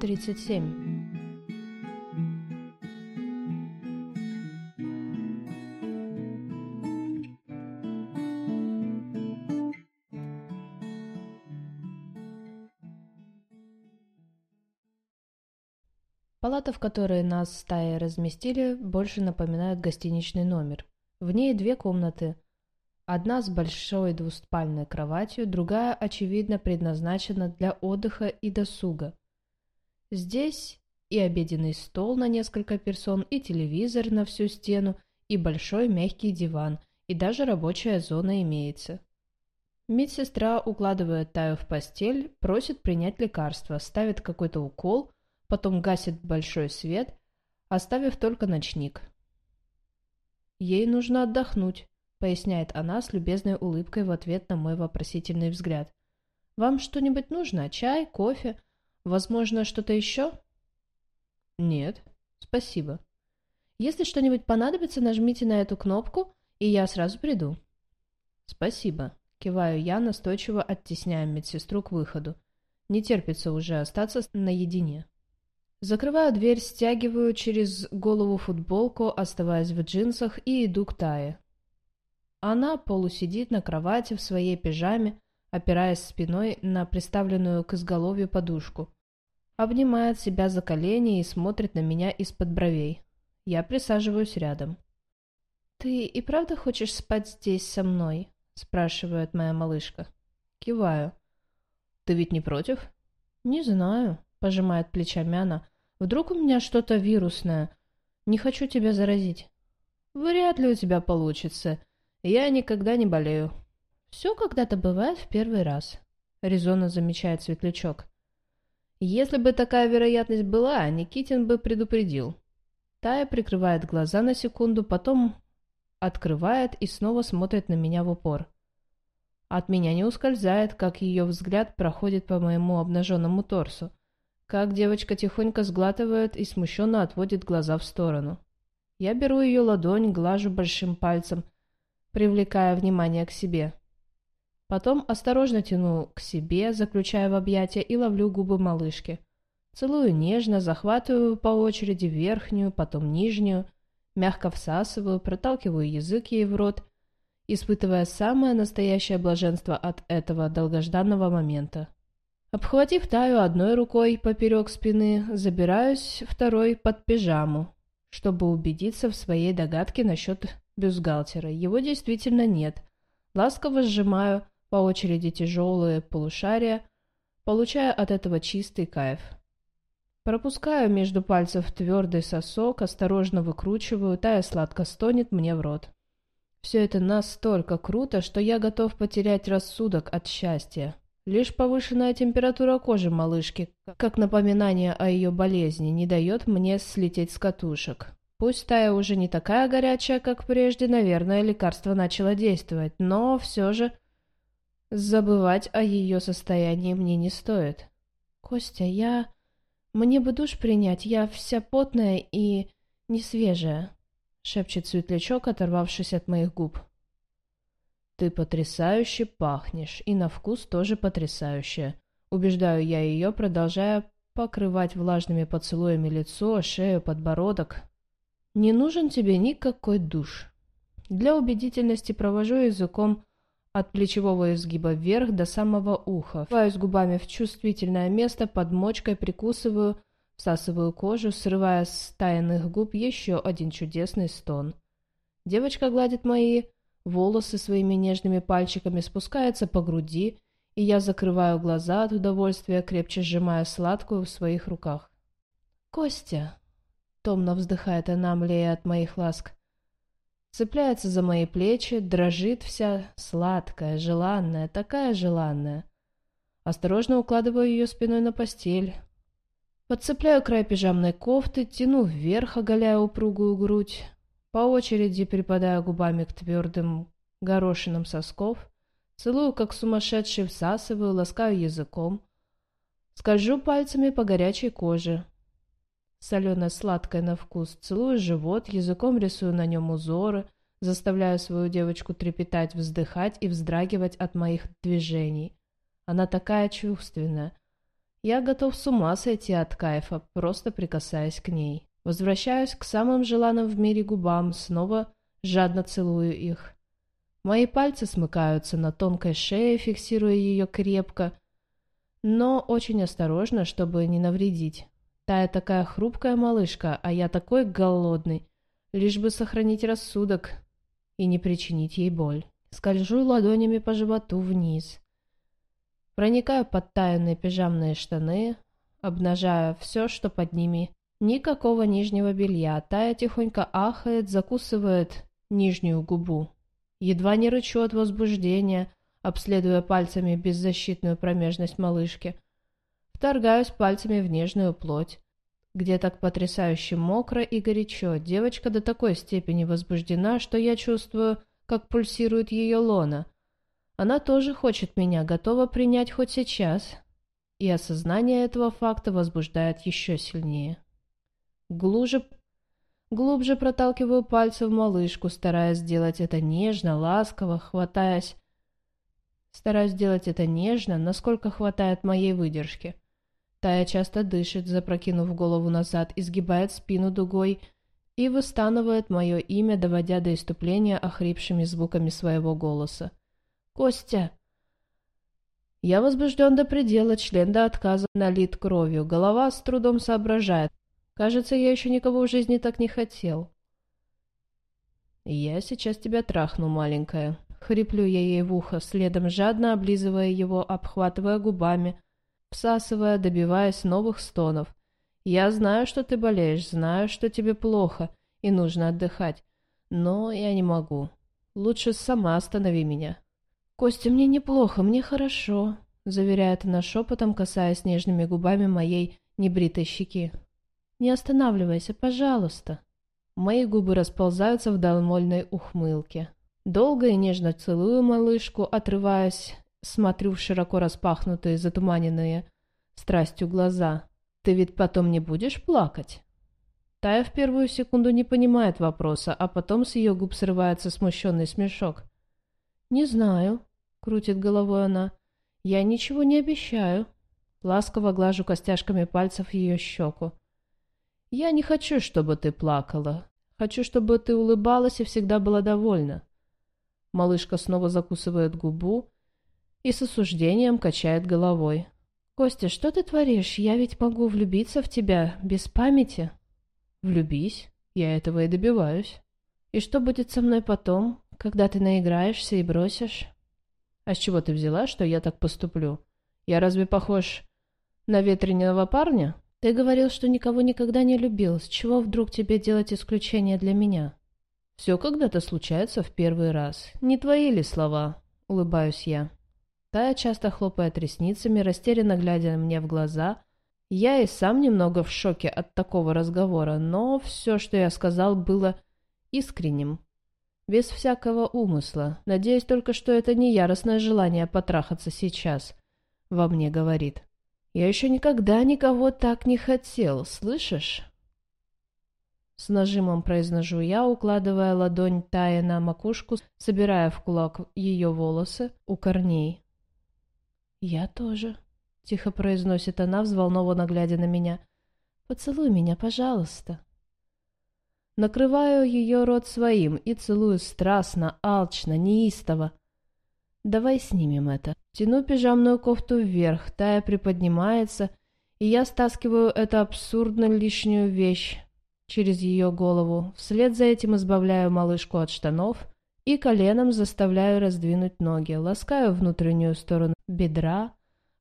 37. Палата, в которой нас стаи разместили, больше напоминает гостиничный номер. В ней две комнаты. Одна с большой двуспальной кроватью, другая, очевидно, предназначена для отдыха и досуга. Здесь и обеденный стол на несколько персон, и телевизор на всю стену, и большой мягкий диван, и даже рабочая зона имеется. Медсестра укладывает Таю в постель, просит принять лекарство, ставит какой-то укол – потом гасит большой свет, оставив только ночник. «Ей нужно отдохнуть», — поясняет она с любезной улыбкой в ответ на мой вопросительный взгляд. «Вам что-нибудь нужно? Чай, кофе? Возможно, что-то еще?» «Нет, спасибо. Если что-нибудь понадобится, нажмите на эту кнопку, и я сразу приду». «Спасибо», — киваю я, настойчиво оттесняя медсестру к выходу. Не терпится уже остаться наедине. Закрываю дверь, стягиваю через голову футболку, оставаясь в джинсах, и иду к Тае. Она полусидит на кровати в своей пижаме, опираясь спиной на приставленную к изголовью подушку. Обнимает себя за колени и смотрит на меня из-под бровей. Я присаживаюсь рядом. «Ты и правда хочешь спать здесь со мной?» – спрашивает моя малышка. Киваю. «Ты ведь не против?» «Не знаю», — пожимает плечами она. «Вдруг у меня что-то вирусное? Не хочу тебя заразить». «Вряд ли у тебя получится. Я никогда не болею». «Все когда-то бывает в первый раз», — резонно замечает Светлячок. «Если бы такая вероятность была, Никитин бы предупредил». Тая прикрывает глаза на секунду, потом открывает и снова смотрит на меня в упор. От меня не ускользает, как ее взгляд проходит по моему обнаженному торсу как девочка тихонько сглатывает и смущенно отводит глаза в сторону. Я беру ее ладонь, глажу большим пальцем, привлекая внимание к себе. Потом осторожно тяну к себе, заключая в объятия и ловлю губы малышки. Целую нежно, захватываю по очереди верхнюю, потом нижнюю, мягко всасываю, проталкиваю язык ей в рот, испытывая самое настоящее блаженство от этого долгожданного момента. Обхватив Таю одной рукой поперек спины, забираюсь второй под пижаму, чтобы убедиться в своей догадке насчет бюстгальтера. Его действительно нет. Ласково сжимаю по очереди тяжелые полушария, получая от этого чистый кайф. Пропускаю между пальцев твердый сосок, осторожно выкручиваю, Тая сладко стонет мне в рот. Все это настолько круто, что я готов потерять рассудок от счастья. Лишь повышенная температура кожи малышки, как напоминание о ее болезни, не дает мне слететь с катушек. Пусть тая уже не такая горячая, как прежде, наверное, лекарство начало действовать, но все же забывать о ее состоянии мне не стоит. «Костя, я... Мне бы душ принять, я вся потная и не свежая», — шепчет светлячок, оторвавшись от моих губ. «Ты потрясающе пахнешь, и на вкус тоже потрясающе», — убеждаю я ее, продолжая покрывать влажными поцелуями лицо, шею, подбородок. «Не нужен тебе никакой душ». Для убедительности провожу языком от плечевого изгиба вверх до самого уха, впиваюсь губами в чувствительное место, под мочкой прикусываю, всасываю кожу, срывая с тайных губ еще один чудесный стон. Девочка гладит мои волосы своими нежными пальчиками спускаются по груди, и я закрываю глаза от удовольствия, крепче сжимая сладкую в своих руках. «Костя!» — томно вздыхает она, млея от моих ласк. Цепляется за мои плечи, дрожит вся, сладкая, желанная, такая желанная. Осторожно укладываю ее спиной на постель. Подцепляю край пижамной кофты, тяну вверх, оголяя упругую грудь. По очереди припадаю губами к твердым горошинам сосков, целую, как сумасшедший, всасываю, ласкаю языком, скольжу пальцами по горячей коже. Солено-сладкое на вкус, целую живот, языком рисую на нем узоры, заставляю свою девочку трепетать, вздыхать и вздрагивать от моих движений. Она такая чувственная. Я готов с ума сойти от кайфа, просто прикасаясь к ней. Возвращаюсь к самым желанным в мире губам, снова жадно целую их. Мои пальцы смыкаются на тонкой шее, фиксируя ее крепко, но очень осторожно, чтобы не навредить. Тая такая хрупкая малышка, а я такой голодный, лишь бы сохранить рассудок и не причинить ей боль. Скольжу ладонями по животу вниз. Проникаю под таянные пижамные штаны, обнажая все, что под ними. Никакого нижнего белья. Тая тихонько ахает, закусывает нижнюю губу. Едва не рычу от возбуждения, обследуя пальцами беззащитную промежность малышки. Вторгаюсь пальцами в нежную плоть, где так потрясающе мокро и горячо. Девочка до такой степени возбуждена, что я чувствую, как пульсирует ее лона. Она тоже хочет меня, готова принять хоть сейчас. И осознание этого факта возбуждает еще сильнее. Глубже, глубже проталкиваю пальцы в малышку, стараясь сделать это нежно, ласково, хватаясь Стараюсь сделать это нежно, насколько хватает моей выдержки. Тая часто дышит, запрокинув голову назад, изгибает спину дугой и выстанывает мое имя, доводя до иступления охрипшими звуками своего голоса. «Костя!» Я возбужден до предела, член до отказа налит кровью, голова с трудом соображает. Кажется, я еще никого в жизни так не хотел. «Я сейчас тебя трахну, маленькая», Хриплю я ей в ухо, следом жадно облизывая его, обхватывая губами, всасывая, добиваясь новых стонов. «Я знаю, что ты болеешь, знаю, что тебе плохо и нужно отдыхать, но я не могу. Лучше сама останови меня». «Костя, мне неплохо, мне хорошо», — заверяет она шепотом, касаясь нежными губами моей небритой щеки. «Не останавливайся, пожалуйста». Мои губы расползаются в долмольной ухмылке. Долго и нежно целую малышку, отрываясь, смотрю в широко распахнутые, затуманенные страстью глаза. «Ты ведь потом не будешь плакать?» Тая в первую секунду не понимает вопроса, а потом с ее губ срывается смущенный смешок. «Не знаю», — крутит головой она. «Я ничего не обещаю». Ласково глажу костяшками пальцев ее щеку. «Я не хочу, чтобы ты плакала. Хочу, чтобы ты улыбалась и всегда была довольна. Малышка снова закусывает губу и с осуждением качает головой. «Костя, что ты творишь? Я ведь могу влюбиться в тебя без памяти». «Влюбись. Я этого и добиваюсь». «И что будет со мной потом, когда ты наиграешься и бросишь?» «А с чего ты взяла, что я так поступлю? Я разве похож на ветреного парня?» «Ты говорил, что никого никогда не любил. С чего вдруг тебе делать исключение для меня?» «Все когда-то случается в первый раз. Не твои ли слова?» — улыбаюсь я. Тая часто хлопает ресницами, растерянно глядя мне в глаза. Я и сам немного в шоке от такого разговора, но все, что я сказал, было искренним. Без всякого умысла. Надеюсь только, что это не яростное желание потрахаться сейчас. Во мне говорит. Я еще никогда никого так не хотел, слышишь? С нажимом произношу я, укладывая ладонь Тая на макушку, собирая в кулак ее волосы у корней. «Я тоже», — тихо произносит она, взволнованно глядя на меня. «Поцелуй меня, пожалуйста». Накрываю ее рот своим и целую страстно, алчно, неистово. «Давай снимем это». Тяну пижамную кофту вверх, Тая приподнимается, и я стаскиваю эту абсурдно лишнюю вещь через ее голову, вслед за этим избавляю малышку от штанов и коленом заставляю раздвинуть ноги, ласкаю внутреннюю сторону бедра,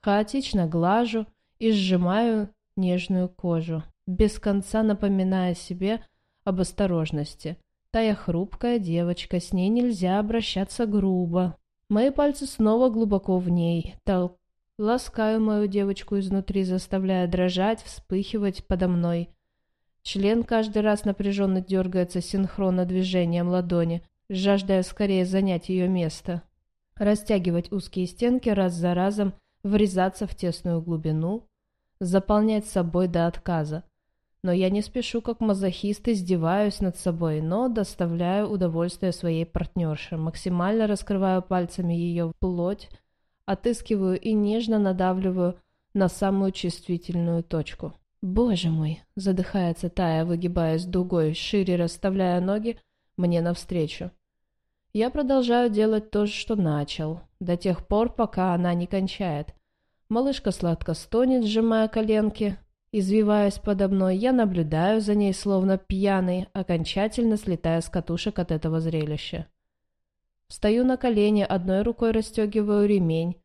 хаотично глажу и сжимаю нежную кожу, без конца напоминая себе об осторожности. Тая хрупкая девочка, с ней нельзя обращаться грубо. Мои пальцы снова глубоко в ней. Тол... Ласкаю мою девочку изнутри, заставляя дрожать, вспыхивать подо мной – Член каждый раз напряженно дергается синхронно движением ладони, жаждая скорее занять ее место. Растягивать узкие стенки раз за разом, врезаться в тесную глубину, заполнять собой до отказа. Но я не спешу, как мазохист, издеваюсь над собой, но доставляю удовольствие своей партнерше, максимально раскрываю пальцами ее плоть, отыскиваю и нежно надавливаю на самую чувствительную точку. «Боже мой!» — задыхается Тая, выгибаясь дугой, шире расставляя ноги мне навстречу. Я продолжаю делать то, что начал, до тех пор, пока она не кончает. Малышка сладко стонет, сжимая коленки. Извиваясь подо мной, я наблюдаю за ней, словно пьяный, окончательно слетая с катушек от этого зрелища. Встаю на колени, одной рукой расстегиваю ремень.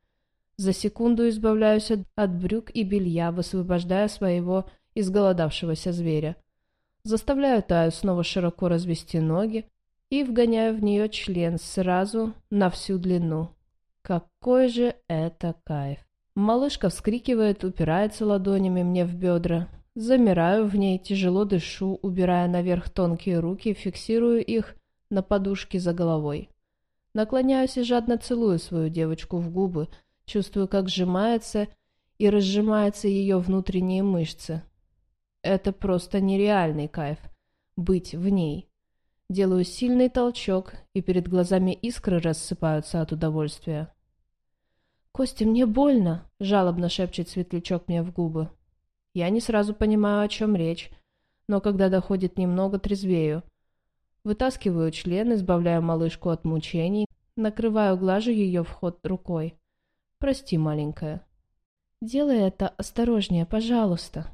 За секунду избавляюсь от брюк и белья, высвобождая своего изголодавшегося зверя. Заставляю Таю снова широко развести ноги и вгоняю в нее член сразу на всю длину. Какой же это кайф! Малышка вскрикивает, упирается ладонями мне в бедра. Замираю в ней, тяжело дышу, убирая наверх тонкие руки, фиксирую их на подушке за головой. Наклоняюсь и жадно целую свою девочку в губы, чувствую, как сжимается и разжимаются ее внутренние мышцы. Это просто нереальный кайф — быть в ней. Делаю сильный толчок, и перед глазами искры рассыпаются от удовольствия. «Костя, мне больно!» — жалобно шепчет светлячок мне в губы. Я не сразу понимаю, о чем речь, но когда доходит немного, трезвею. Вытаскиваю член, избавляю малышку от мучений, накрываю, глажу ее вход рукой. «Прости, маленькая». «Делай это осторожнее, пожалуйста».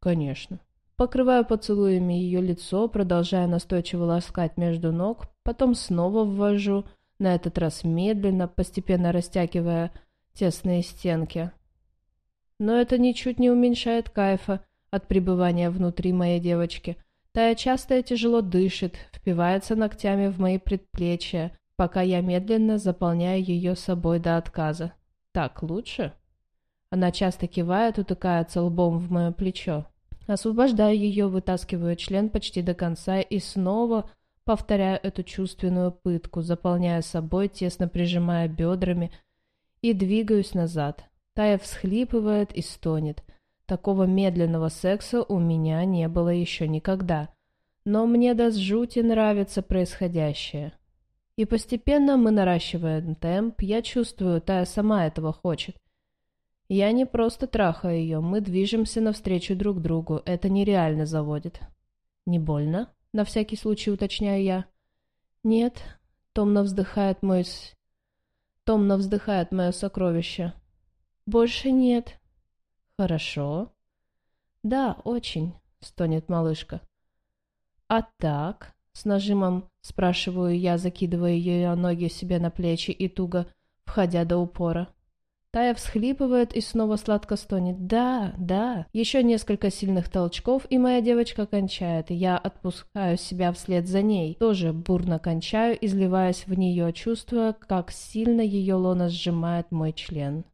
«Конечно». Покрываю поцелуями ее лицо, продолжая настойчиво ласкать между ног, потом снова ввожу, на этот раз медленно, постепенно растягивая тесные стенки. Но это ничуть не уменьшает кайфа от пребывания внутри моей девочки. Тая часто и тяжело дышит, впивается ногтями в мои предплечья, пока я медленно заполняю ее собой до отказа. Так лучше? Она часто кивает, утыкается лбом в мое плечо. Освобождаю ее, вытаскиваю член почти до конца и снова повторяю эту чувственную пытку, заполняя собой, тесно прижимая бедрами, и двигаюсь назад. Тая всхлипывает и стонет. Такого медленного секса у меня не было еще никогда. Но мне до жути нравится происходящее. И постепенно мы наращиваем темп, я чувствую, Тая сама этого хочет. Я не просто трахаю ее, мы движемся навстречу друг другу, это нереально заводит. Не больно? На всякий случай уточняю я. Нет, томно вздыхает мой Томно вздыхает мое сокровище. Больше нет. Хорошо. Да, очень, стонет малышка. А так, с нажимом спрашиваю я, закидывая ее ноги себе на плечи и туго, входя до упора. Тая всхлипывает и снова сладко стонет. «Да, да». Еще несколько сильных толчков, и моя девочка кончает. Я отпускаю себя вслед за ней. Тоже бурно кончаю, изливаясь в нее, чувствуя, как сильно ее лона сжимает мой член.